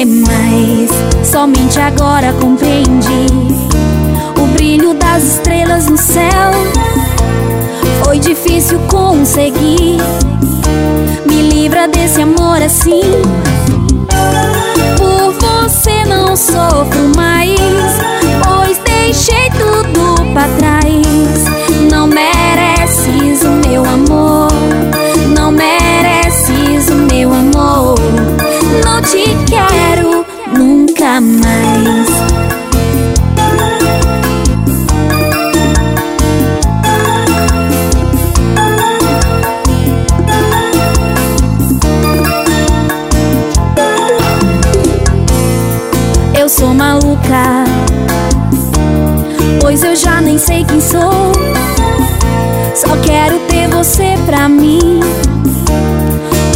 É demais. Somente agora compreendi o brilho das estrelas no céu. Foi difícil conseguir. Me livra desse amor assim. Por você não sofro.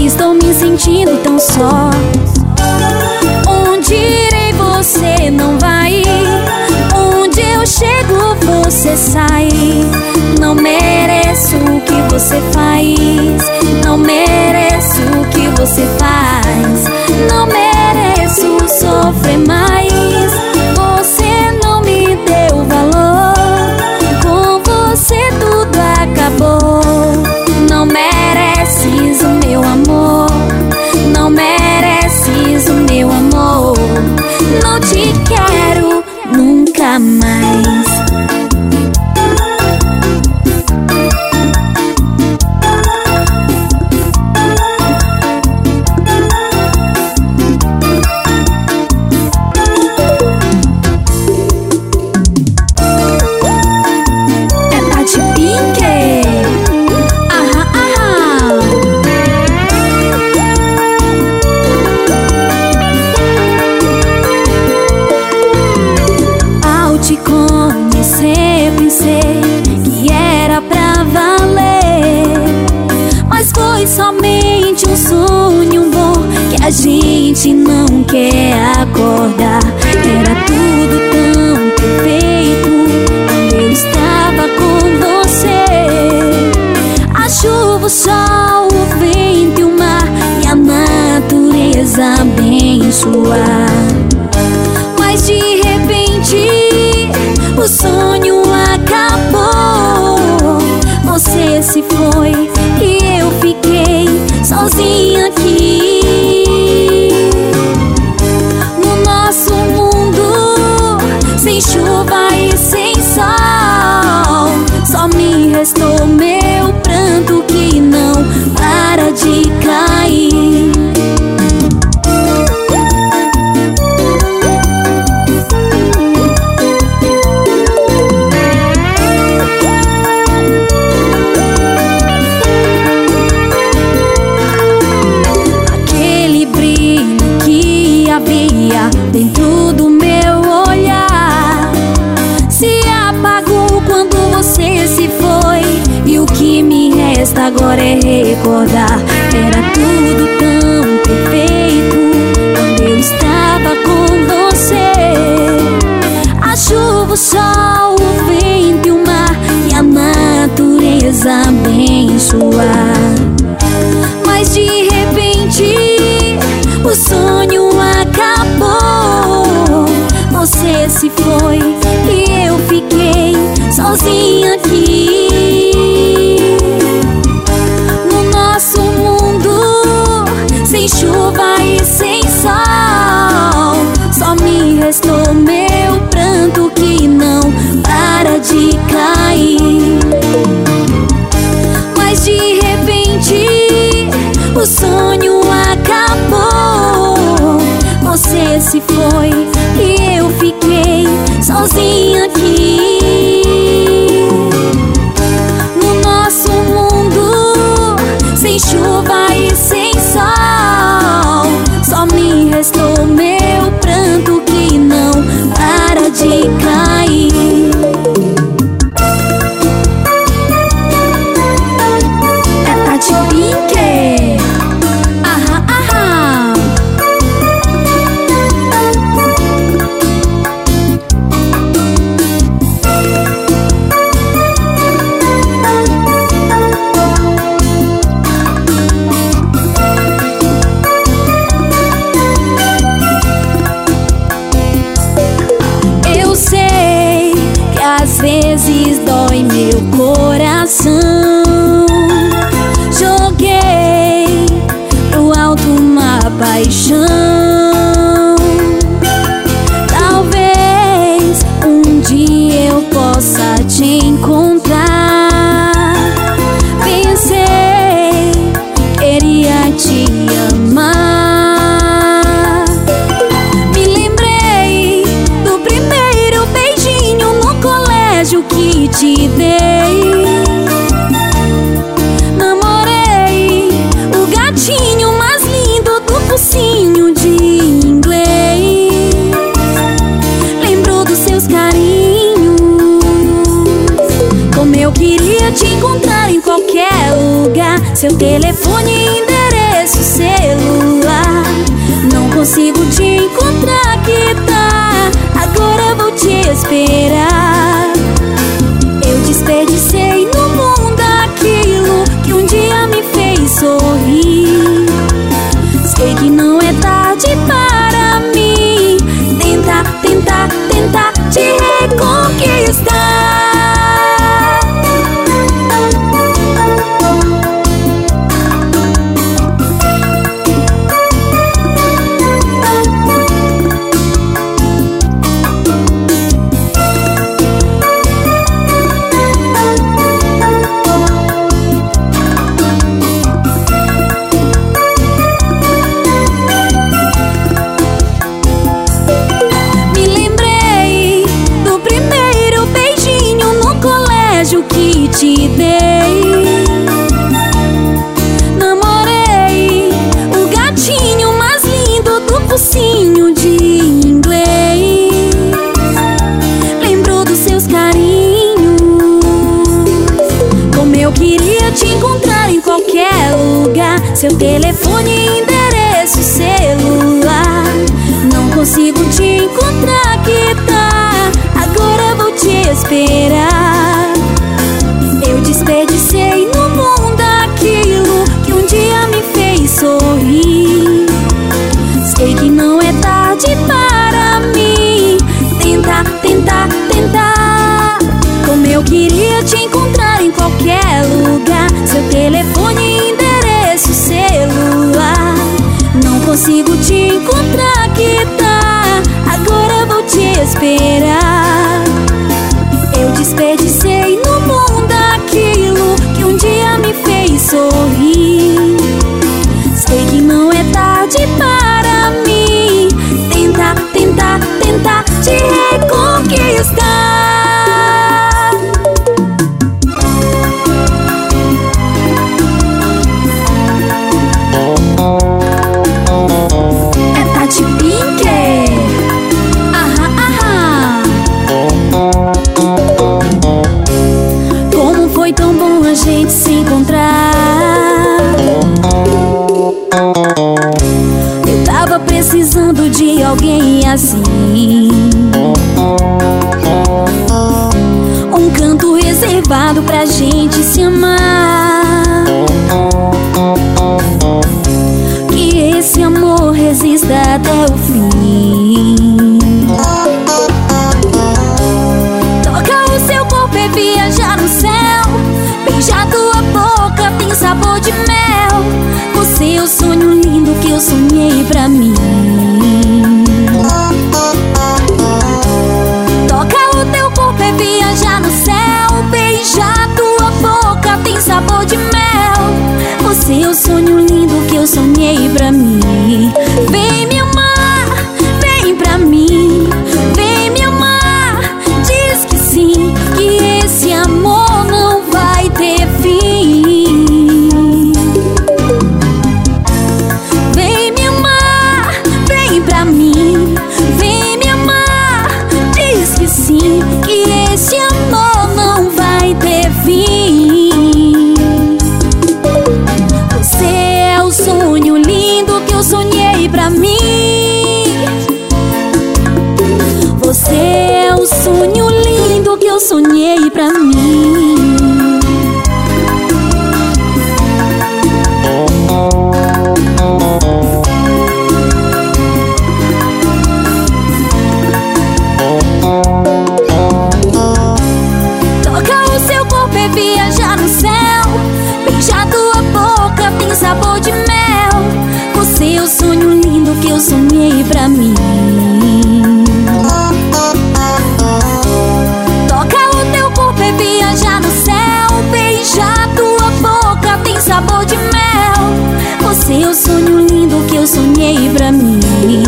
Estou me sentindo tão só. Onde irei você não vai. Onde eu chego você sai. Não mereço o que você faz. Não mereço o que você faz. no tears.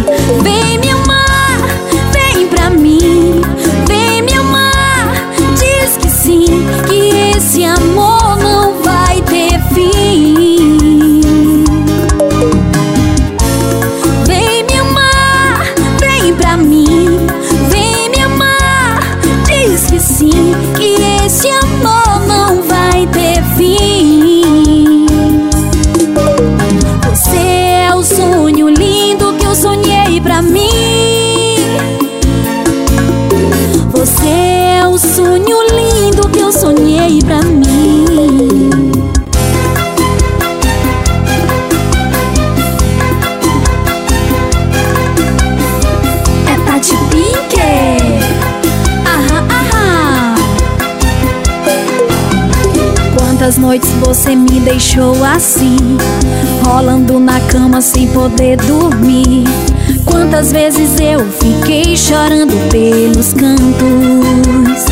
Thank you. Quantas noites você me deixou assim, rolando na cama sem poder dormir? Quantas vezes eu fiquei chorando pelos cantos?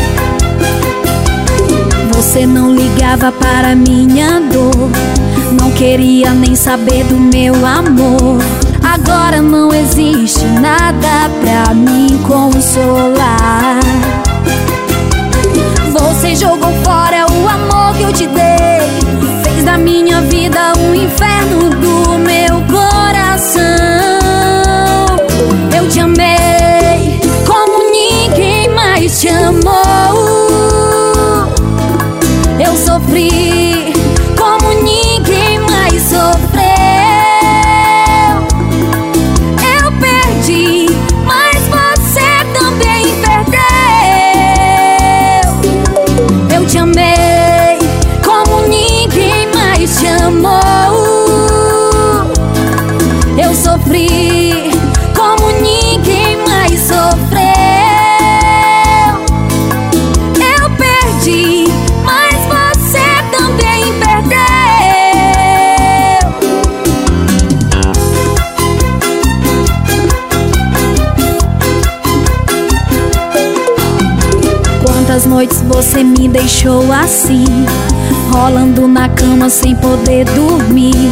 Você não ligava para minha dor, não queria nem saber do meu amor. Agora não existe nada pra me consolar. Você jogou fora que eu te dei. Fez da minha vida um inferno noites você me deixou assim, rolando na cama sem poder dormir?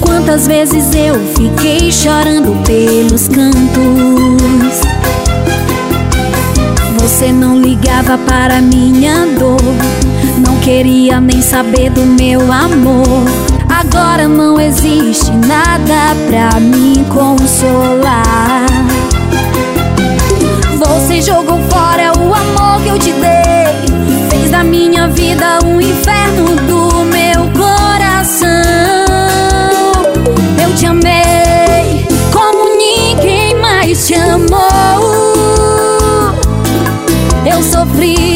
Quantas vezes eu fiquei chorando pelos cantos? Você não ligava para minha dor, não queria nem saber do meu amor. Agora não existe nada pra me consolar. Você jogou fora o amor que eu te dei. Da minha vida um inferno do meu coração. Eu te amei como ninguém mais te amou. Eu sofri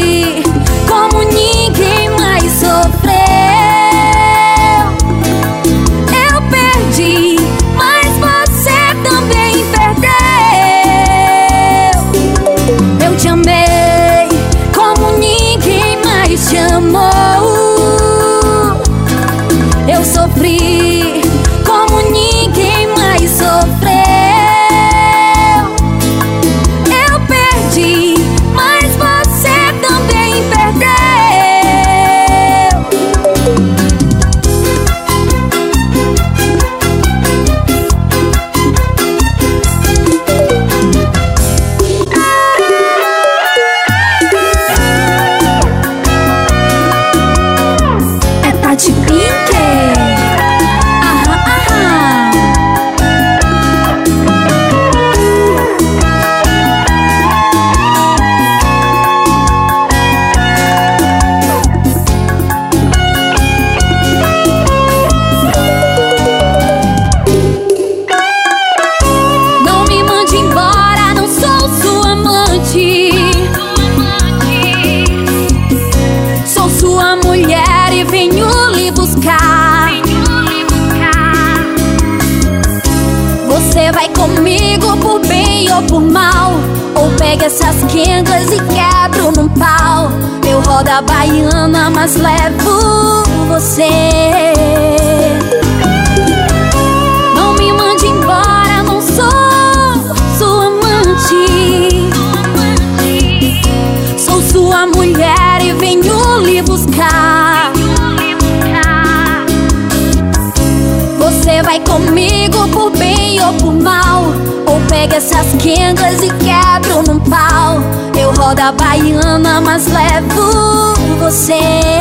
você.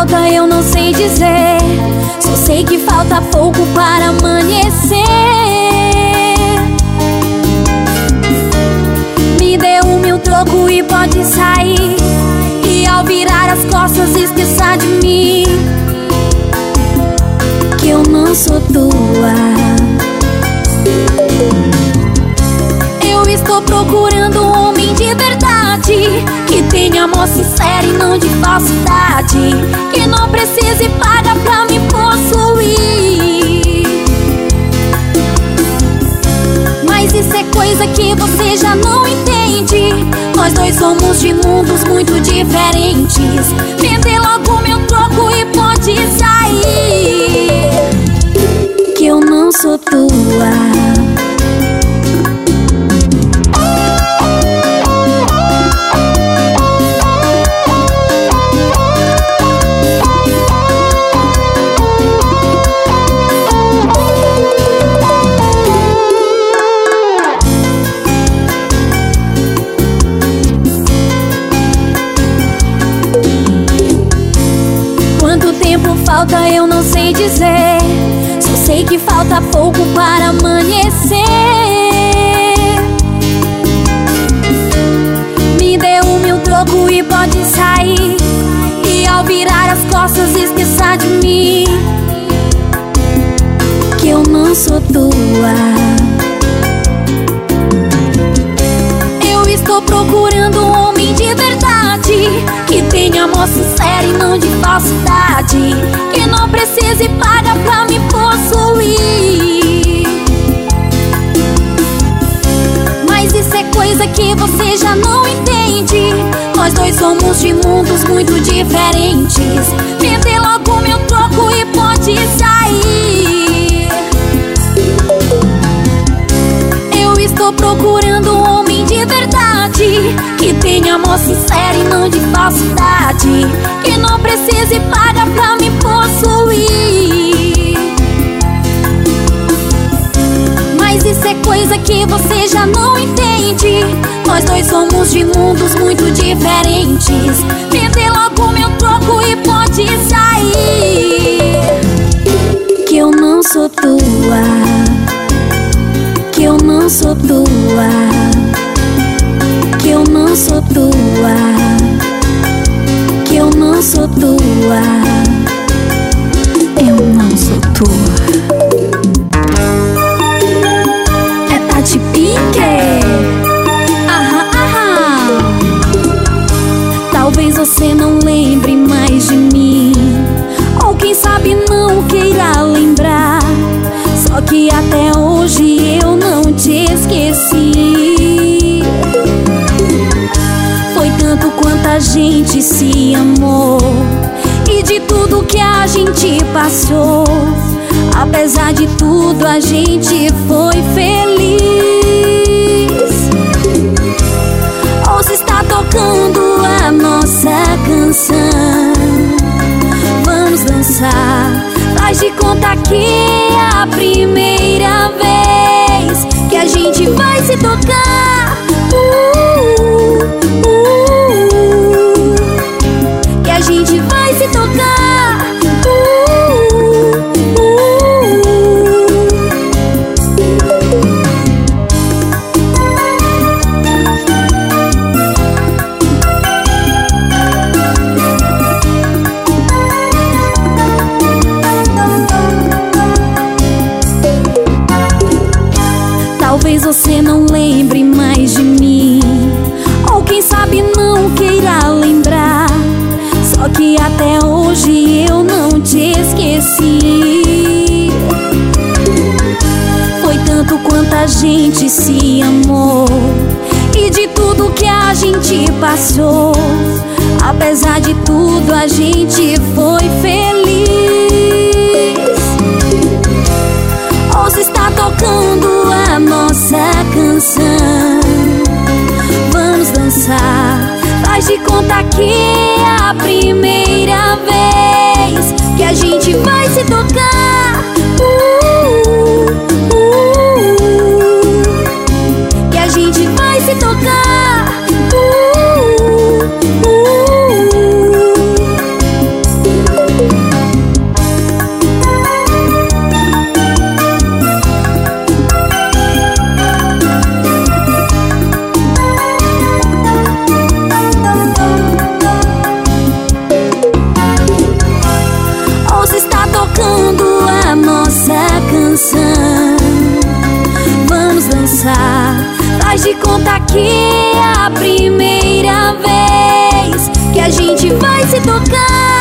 Falta eu não sei dizer. Só sei que falta pouco para amanhecer. Me dê o meu troco e pode sair. E ao virar as costas, esqueça de mim. Que eu não sou tua. Eu estou procurando um homem de verdade Que tenha amor sincero e não de falsidade Que não precise pagar pra me possuir. Mas isso é coisa que você já não entende. Nós dois somos de mundos muito diferentes. Vender logo meu troco e pode sair. Que eu não sou tua falta eu não sei dizer. Só sei que falta pouco para amanhecer. Me dê o meu troco e pode sair. E ao virar as costas, esqueça de mim. Que eu não sou tua. Eu estou procurando um homem de verdade Que tenha amor sincero e não de falsidade Que não precise pagar pra me possuir. Mas isso é coisa que você já não entende. Nós dois somos de mundos muito diferentes. Me dê logo meu troco e pode sair. Eu estou procurando um homem de verdade Que tenha amor sincero e não de falsidade Que não precise pagar pra me possuir. Mas isso é coisa que você já não entende. Nós dois somos de mundos muito diferentes. Me dê logo meu troco e pode sair. Que eu não sou tua. Que eu não sou tua, não sou tua, que eu não sou tua, eu não sou tua. gente se amou e de tudo que a gente passou. Apesar de tudo, a gente foi feliz. Ou se está tocando a nossa canção. Vamos dançar, faz de conta que é a primeira. daqui é a primeira vez que a gente vai se tocar.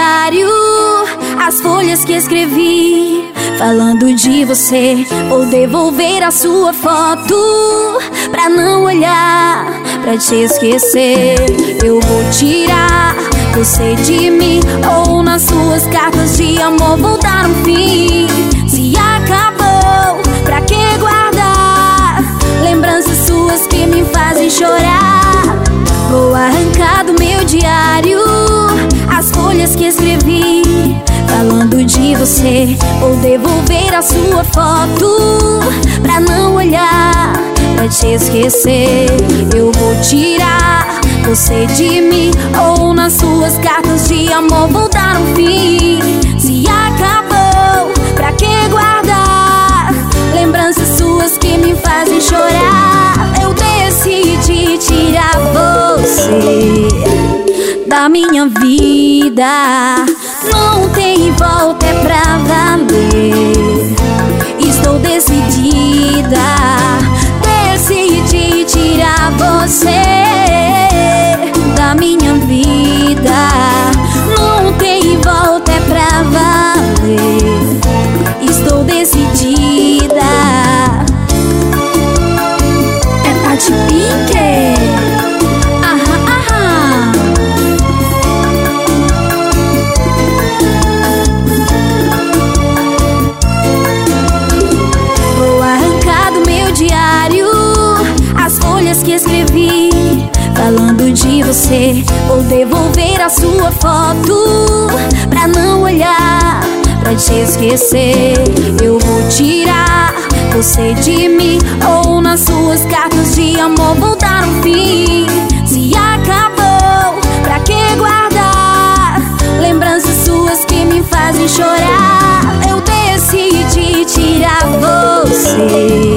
Diário as folhas que escrevi falando de você. Vou devolver a sua foto pra não olhar, pra te esquecer. Eu vou tirar você de mim ou nas suas cartas de amor vou dar um fim. Se acabou, pra que guardar lembranças suas que me fazem chorar? Vou arrancar do meu diário as folhas que escrevi falando de você. Vou devolver a sua foto pra não olhar, pra te esquecer. Eu vou tirar você de mim ou nas suas cartas de amor vou dar um fim. Você da minha vida. Não tem volta, é pra valer. Estou decidida, decidi tirar você da minha vida. Não tem volta, é pra valer. Estou decidida. É Tati Pinker. Sua foto pra não olhar, pra te esquecer. Eu vou tirar você de mim ou nas suas cartas de amor vou dar um fim. Se acabou, pra que guardar lembranças suas que me fazem chorar? Eu decidi tirar você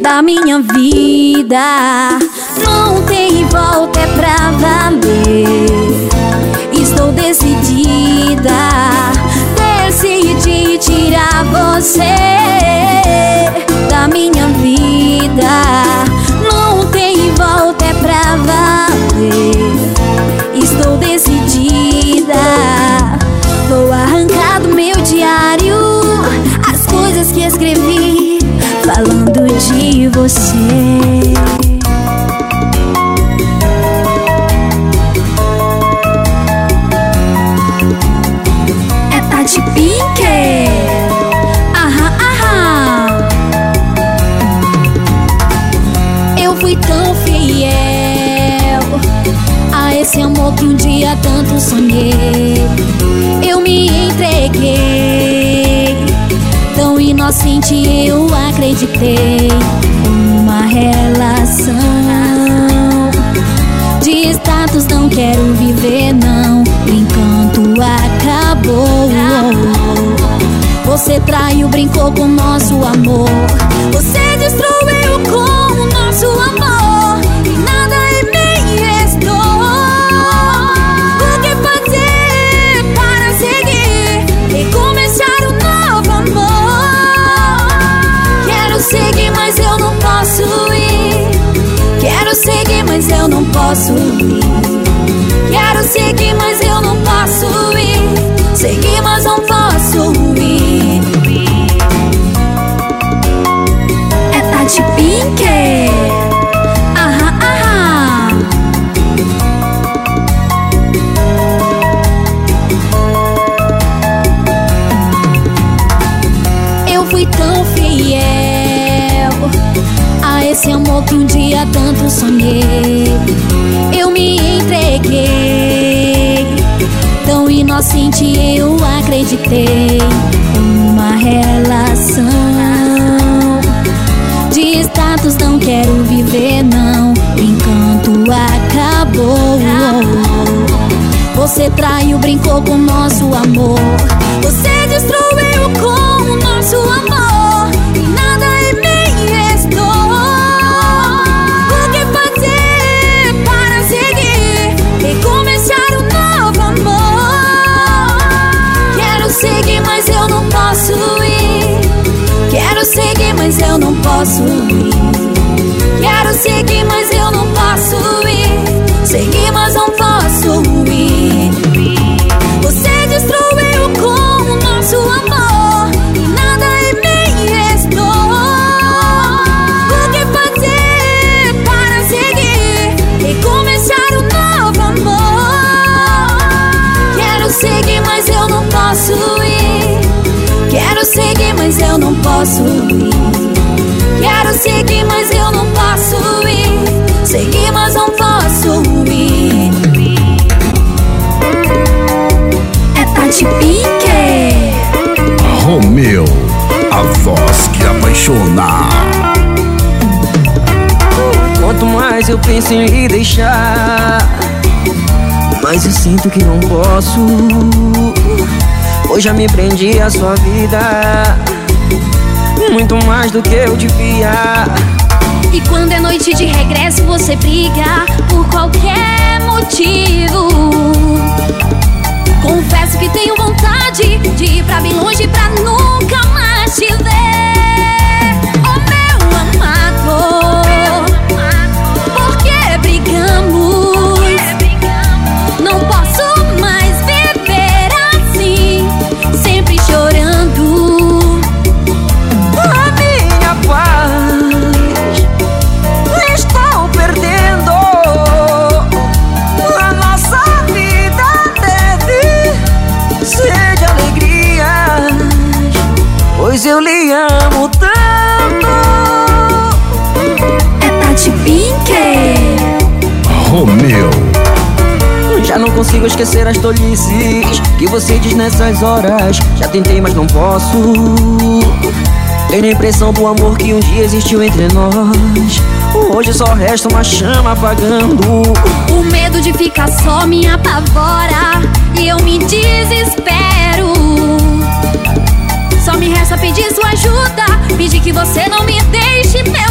da minha vida. Não tem volta, é pra valer. Estou decidida, decidi tirar você da minha vida. Não tem volta, é pra valer. Estou decidida. Vou arrancar do meu diário as coisas que escrevi falando de você. Amor que um dia tanto sonhei. Eu me entreguei, tão inocente eu acreditei. Uma relação de status não quero viver, não. O encanto acabou. Você traiu, brincou com nosso amor. Você destruiu com o nosso amor. Posso ir. Quero seguir, mas eu não posso ir. Seguir, mas não posso ir. É Tati Pinker. Amor que um dia tanto sonhei. Eu me entreguei, tão inocente eu acreditei. Uma relação de status não quero viver, não. Encanto acabou. Você traiu, brincou com nosso amor. Você destruiu com o nosso amor. mas eu não posso ir. Quero seguir, mas eu não posso ir. Seguir, mas não posso ir. Você destruiu com o nosso amor. E nada é em mim restou. O que fazer para seguir e começar um novo amor? Quero seguir, mas eu não posso ir. Quero seguir, mas eu não posso ir. Quanto mais eu penso em lhe deixar, mais eu sinto que não posso. Hoje já me prendi a sua vida, muito mais do que eu devia. E quando é noite de regresso, você briga por qualquer motivo. Confesso que tenho vontade de ir pra bem longe pra nunca mais consigo esquecer as tolices que você diz nessas horas. Já tentei, mas não posso. Tenho a impressão do amor que um dia existiu entre nós. Hoje só resta uma chama apagando. O medo de ficar só me apavora e eu me desespero. Só me resta pedir sua ajuda, pedir que você não me deixe, meu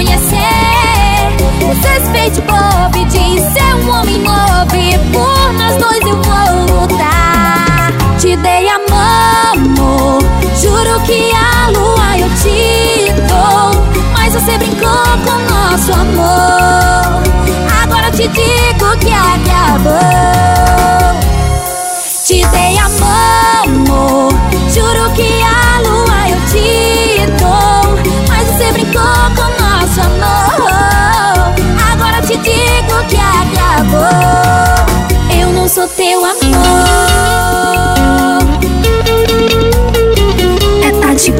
conhecer. Desrespeite bobe, diz ser um homem novo. E por nós dois eu vou lutar. Te dei a mão, juro que a lua eu te dou. Mas você brincou com nosso amor. Agora te digo que acabou. Te dei a mão, juro que a lua Agora te digo que acabou. Eu não sou teu amor. É Tati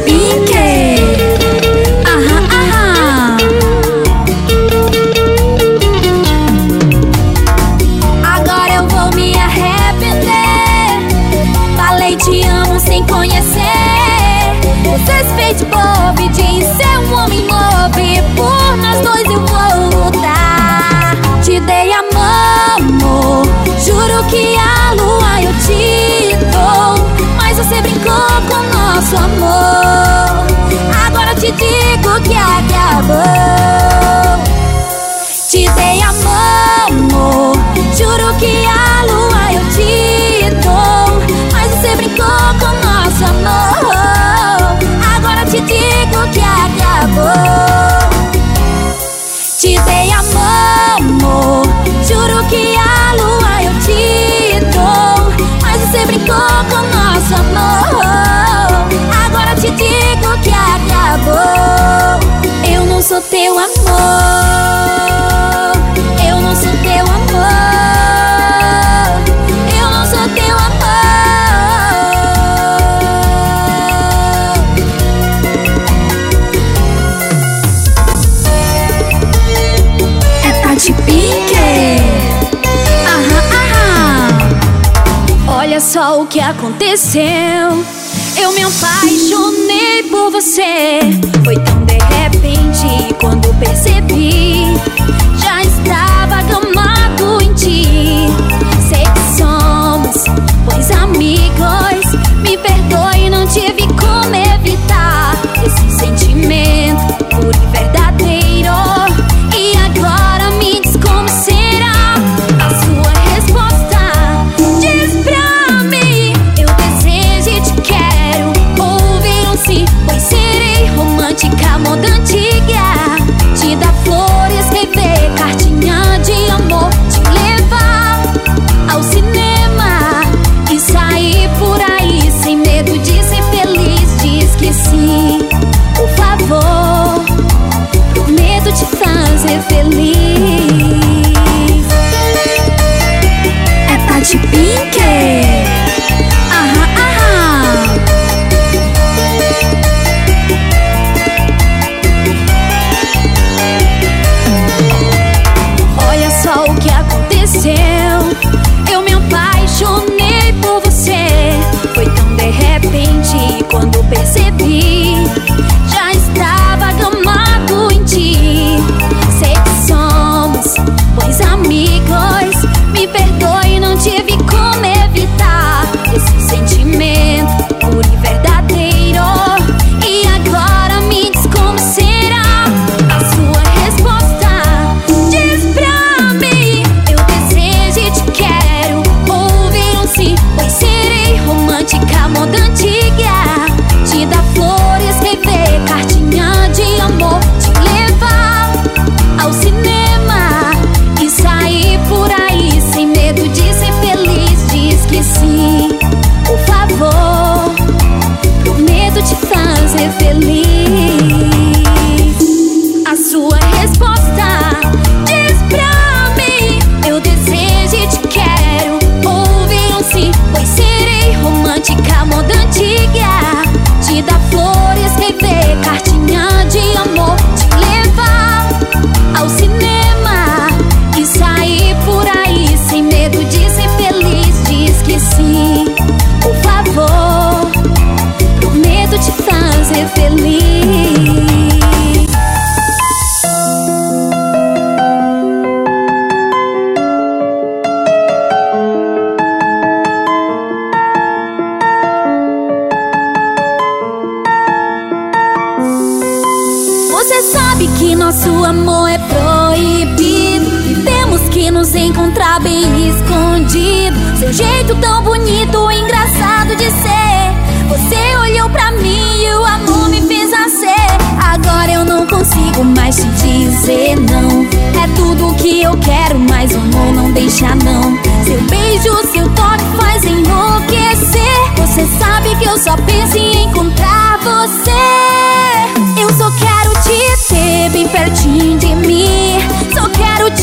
você brincou com nosso amor. Agora eu te digo que acabou. Te dei a mão, juro que a lua eu te dou. Mas você brincou com nosso amor. Agora eu te digo que acabou. sou teu amor. Eu não sou teu amor. Eu não sou teu amor. É Tati Pinker. Ah ah ah. Olha só o que aconteceu. Eu me apaixonei por você percebi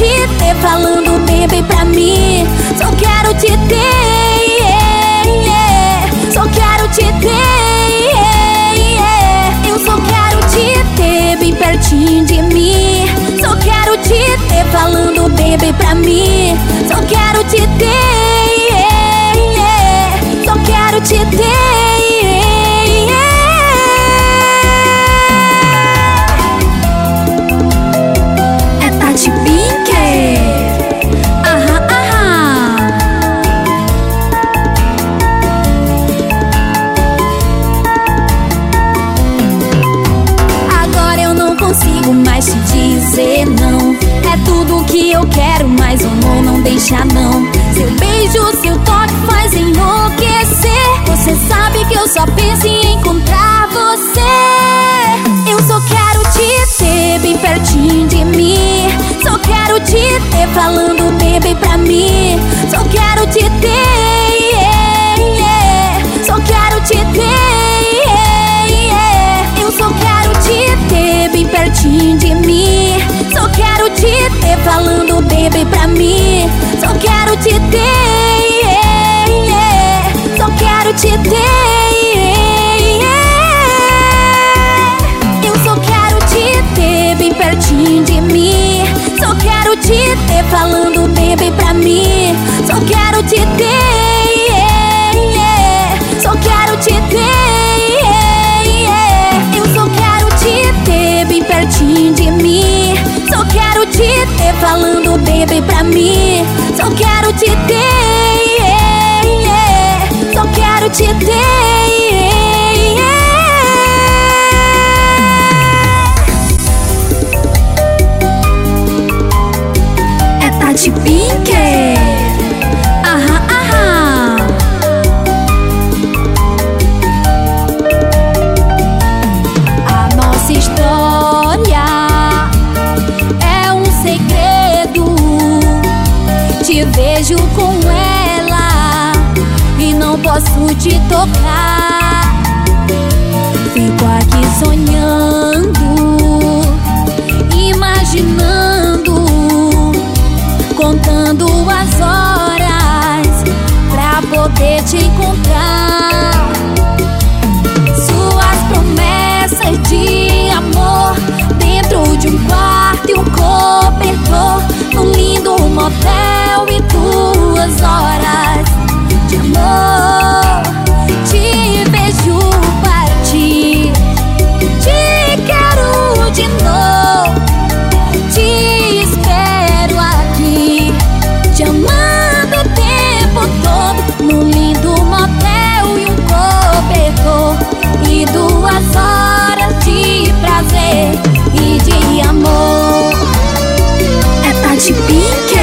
te ter falando bem, bem pra mim. Só quero te ter, yeah, yeah. só quero te ter. Yeah, Eu só quero te ter bem pertinho de mim. Só quero te ter falando bem, bem pra mim. Só quero te ter, só quero te ter. deixa não Seu beijo, seu toque faz enlouquecer. Você sabe que eu só penso em encontrar você. Eu só quero te ter bem pertinho de mim. Só quero te ter falando bem bem pra mim. Só quero te ter, yeah, yeah. Só quero te ter, yeah, Eu só quero te ter bem pertinho de mim falando baby pra mim. Só quero te ter, yeah, yeah. só quero te ter. Yeah, Eu só quero te ter bem pertinho de mim. Só quero te ter falando baby pra mim. Só quero te ter falando baby pra mim. Só quero te ter, só quero te ter. É Tati Pink. Te tocar. Fico aqui sonhando, imaginando, contando as horas pra poder te encontrar. Suas promessas de amor dentro de um quarto e um cobertor, num lindo motel e duas horas de amor. Tati Pink.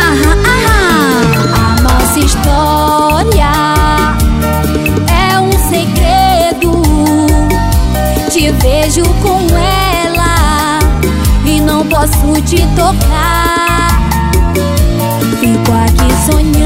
Aham, aham. A nossa história é um segredo. Te vejo com ela e não posso te tocar. Fico aqui sonhando,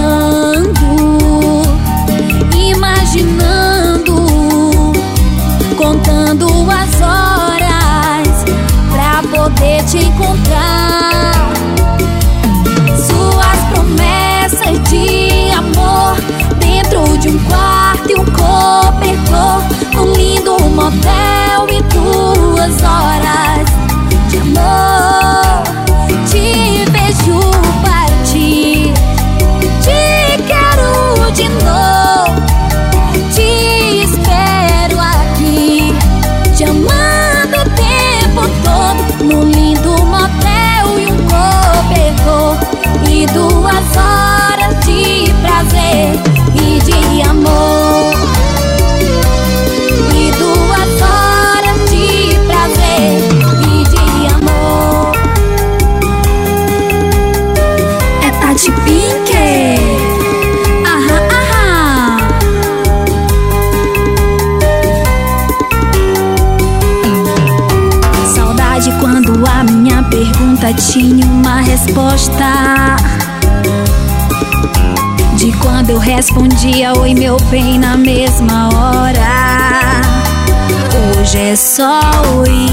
bem na mesma hora. Hoje é só oi.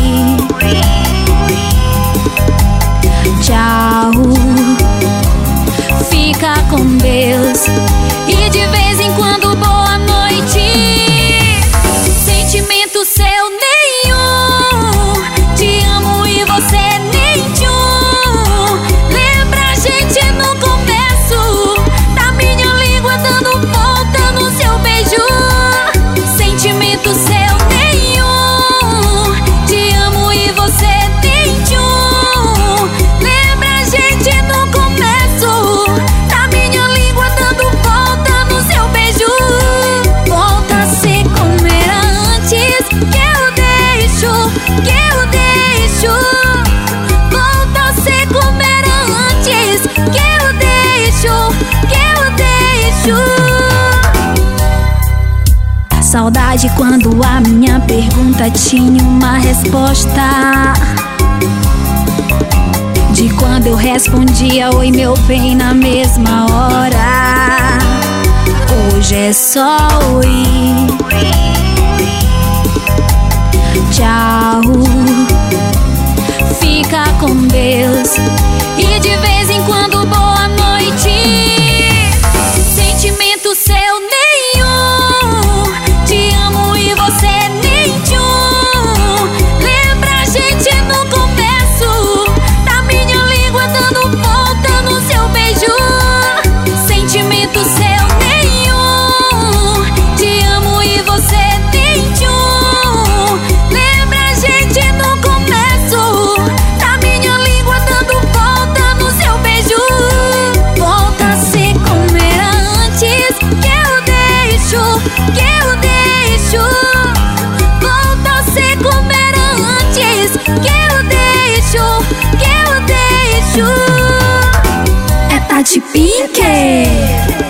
Saudade quando a minha pergunta tinha uma resposta. De quando eu respondia oi meu bem na mesma hora. Hoje é só oi. Tchau. Fica com Deus. E de vez em quando, Tati Pink.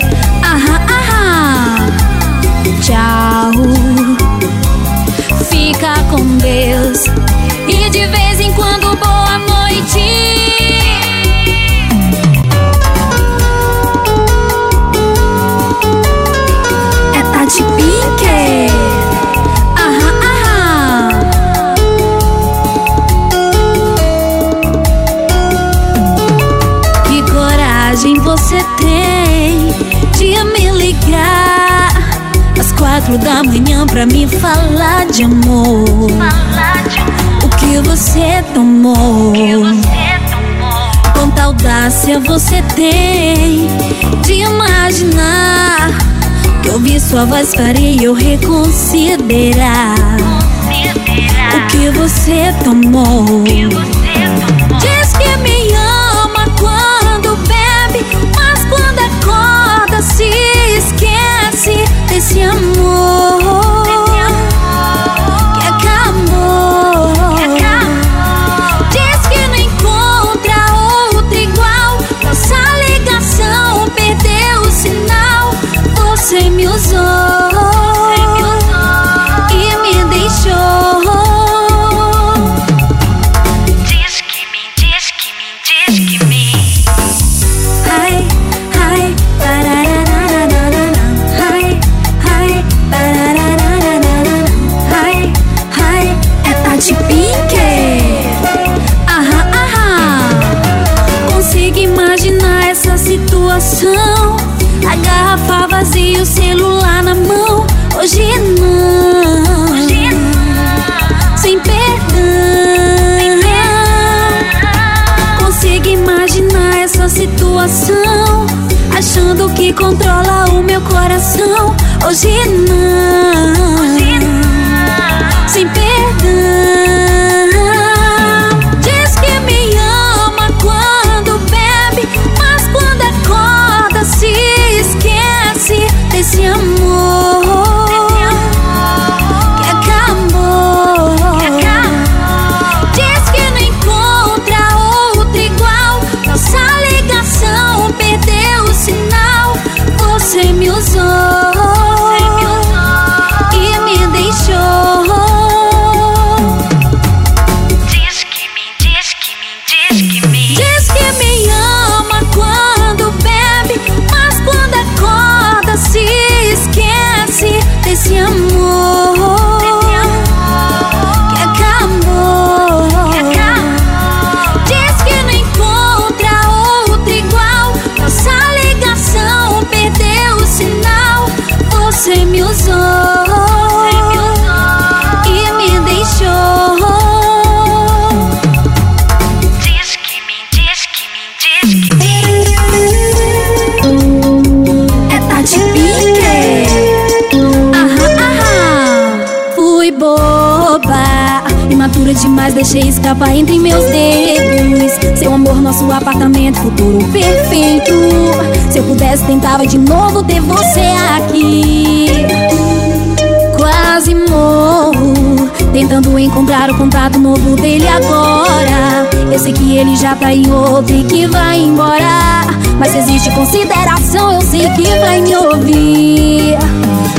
Audácia você tem de imaginar que ouvir sua voz faria eu reconsiderar. O que você tomou. Diz que me ama quando bebe, mas quando acorda se esquece desse amor Achando que controla o meu coração. Hoje não. Sem perdão. Deixei escapar entre meus dedos. Seu amor, nosso apartamento, futuro perfeito. Se eu pudesse, tentava de novo ter você aqui. Quase morro, tentando encontrar o contato novo dele agora. Eu sei que ele já tá em outro e que vai embora. Mas se existe consideração, eu sei que vai me ouvir.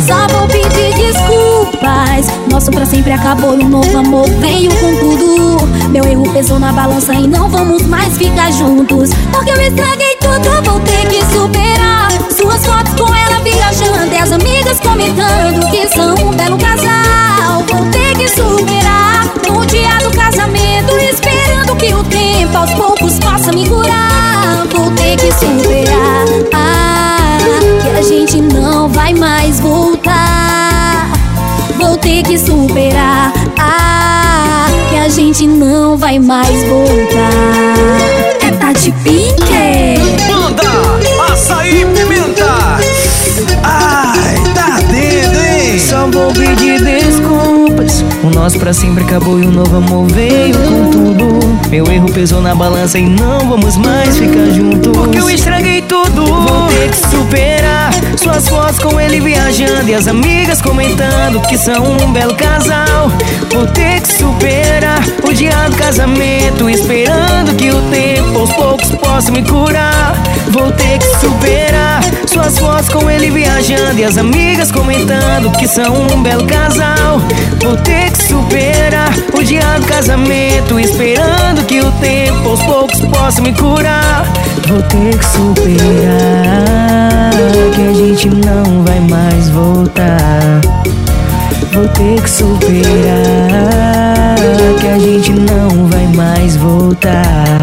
Só vou pedir nosso pra sempre acabou o um novo amor veio com tudo. Meu erro pesou na balança e não vamos mais ficar juntos. Porque eu estraguei tudo, vou ter que superar. Suas fotos com ela viajando e as amigas comentando que são um belo casal. Vou ter que superar no dia do casamento, esperando que o tempo aos poucos possa me curar. Vou ter que superar. Ah, que a gente não vai mais voltar. Ter que superar. Ah, que a gente não vai mais voltar. É Tati Pink. Manda açaí pimenta. Ai, tá dentro, hein? Só vou pedir desculpas. O nosso pra sempre acabou e o novo amor veio com tudo. Meu erro pesou na balança e não vamos mais ficar juntos. Porque eu estraguei tudo. Vou ter que superar suas fotos com ele viajando e as amigas comentando que são um belo casal. Vou ter que superar o dia do casamento, esperando que o tempo aos poucos possa me curar. Vou ter que superar suas fotos com ele viajando e as amigas comentando que são um belo casal. Vou ter que superar o dia do casamento, esperando que o tempo aos poucos possa me curar. Vou ter que superar que a gente não vai mais voltar. Vou ter que superar que a gente não vai mais voltar.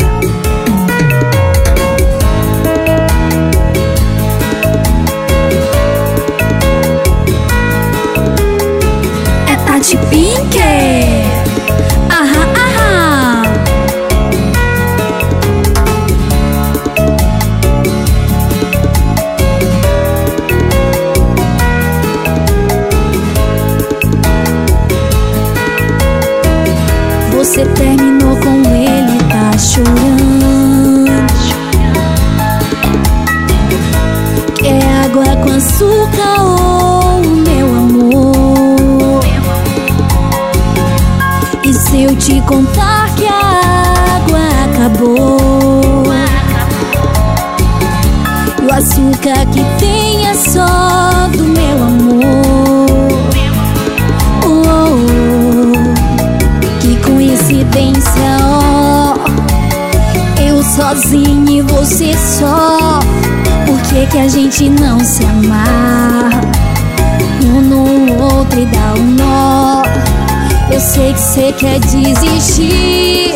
Quer desistir,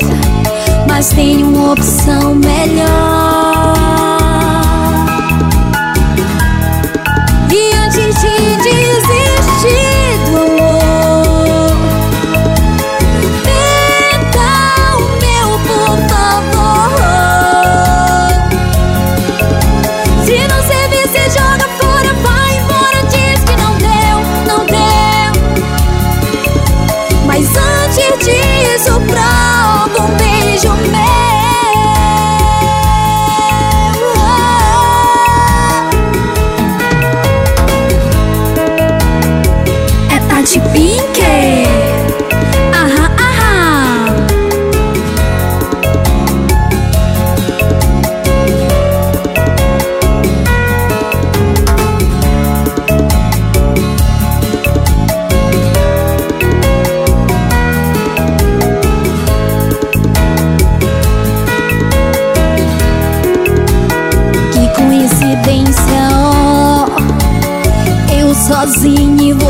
mas tem uma opção melhor.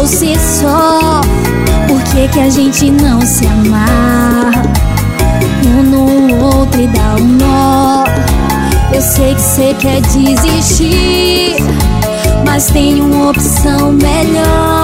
Você só. Por que, que a gente não se amar? Um no outro e dá um nó. Eu sei que você quer desistir, mas tem uma opção melhor.